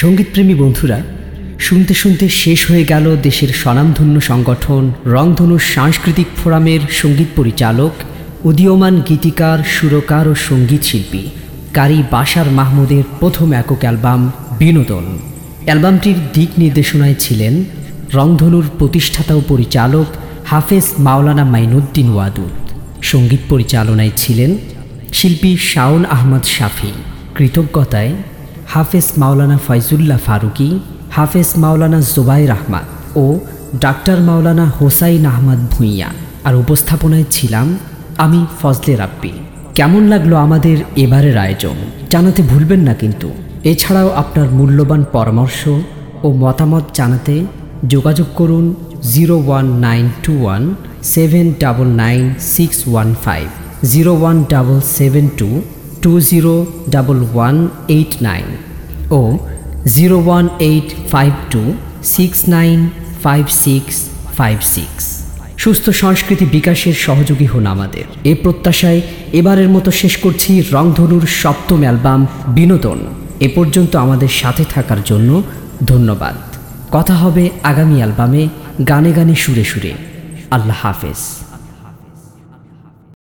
সঙ্গীতপ্রেমী বন্ধুরা, শুনতে শুনতে শেষ হয়ে গেল দেশের স্বনামধন্য সংগঠন রংধনু সাংস্কৃতিক ফোরামের সংগীত পরিচালক, উদীয়মান গীতিকার, সুরকার ও সংগীত শিল্পী কারি বাশার মাহমুদের প্রথম একক অ্যালবাম বিনোদন। অ্যালবামটির দিক নির্দেশনায় ছিলেন রংধনুর প্রতিষ্ঠাতা ও পরিচালক হাফেজ মাওলানা মাইনুদ্দিন ওয়াদুদ। সংগীত পরিচালনায় ছিলেন শিল্পী শাওন আহমদ শাফি। কৃতজ্ঞতায় হাফেজ মাওলানা ফয়জুল্লাহ ফারুকি, হাফেজ মাওলানা জোবাইর আহমদ ও ডাক্তার মাওলানা হোসাইন আহমদ ভুঁইয়া। আর উপস্থাপনায় ছিলাম আমি ফজলে রাব্বি। কেমন লাগল আমাদের এবারের আয়োজন? জানাতে ভুলবেন না কিন্তু। এছাড়াও আপনার মূল্যবান পরামর্শ ও মতামত জানাতে যোগাযোগ করুন zero one nine two one seven double nine six one five, zero one double seven two two zero double one eight nine ও zero one eight five two six nine five six five six সুস্থ সংস্কৃতি বিকাশের সহযোগী হন আমাদের। এ প্রত্যাশায় এবারের মতো শেষ করছি রংধনুর সপ্তম অ্যালবাম বিনোদন। এ পর্যন্ত আমাদের সাথে থাকার জন্য ধন্যবাদ। কথা হবে আগামী অ্যালবামে গানে গানে সুরে সুরে। আল্লাহ হাফেজ।